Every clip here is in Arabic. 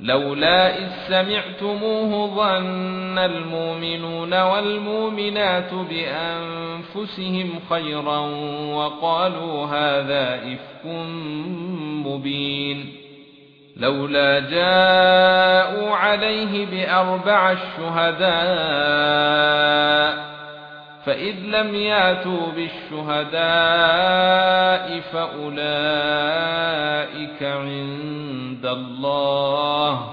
لولا إذ سمعتموه ظن المؤمنون والمؤمنات بأنفسهم خيرا وقالوا هذا إفك مبين. لولا جاءوا عليه بأربع الشهداء فإذ لم ياتوا بالشهداء فأولئك عند الله.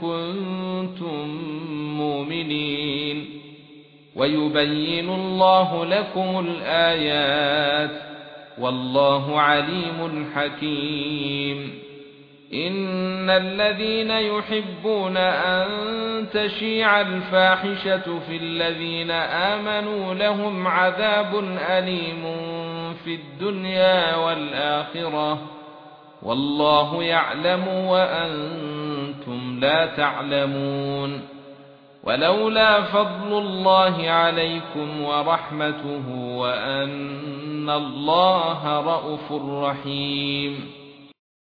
كنتم مؤمنين. ويبين الله لكم الآيات. والله عليم حكيم. إن الذين يحبون أن تشيع الفاحشة في الذين آمنوا لهم عذاب أليم في الدنيا والآخرة. والله يعلم وأنتم لا تعلمون ولولا فضل الله عليكم ورحمته وأن الله رءوف رحيم